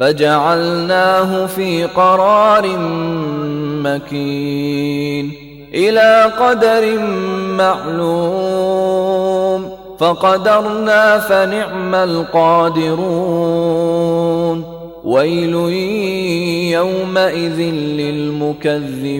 فجعلناه في قرار مكين إلى قدر معلوم فقدرنا فنعم القادرون ويل يومئذ للمكذبين